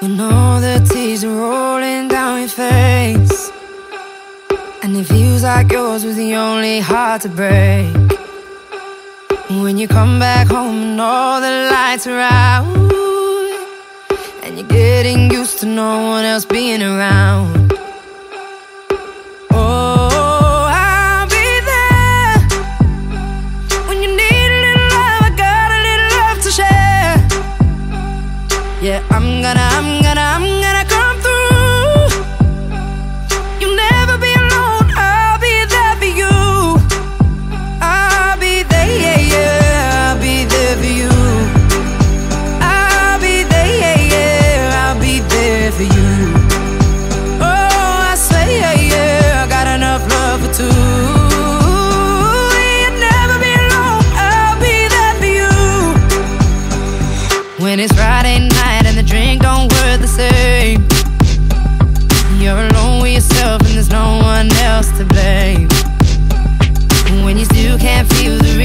When all the tears are rolling down your face. And it feels like yours was the only heart to break. When you come back home and all the lights are out. And you're getting used to no one else being around. Yeah, I'm gonna, I'm gonna, I'm gonna don't the same. You're alone with yourself and there's no one else to blame. When you still can't feel the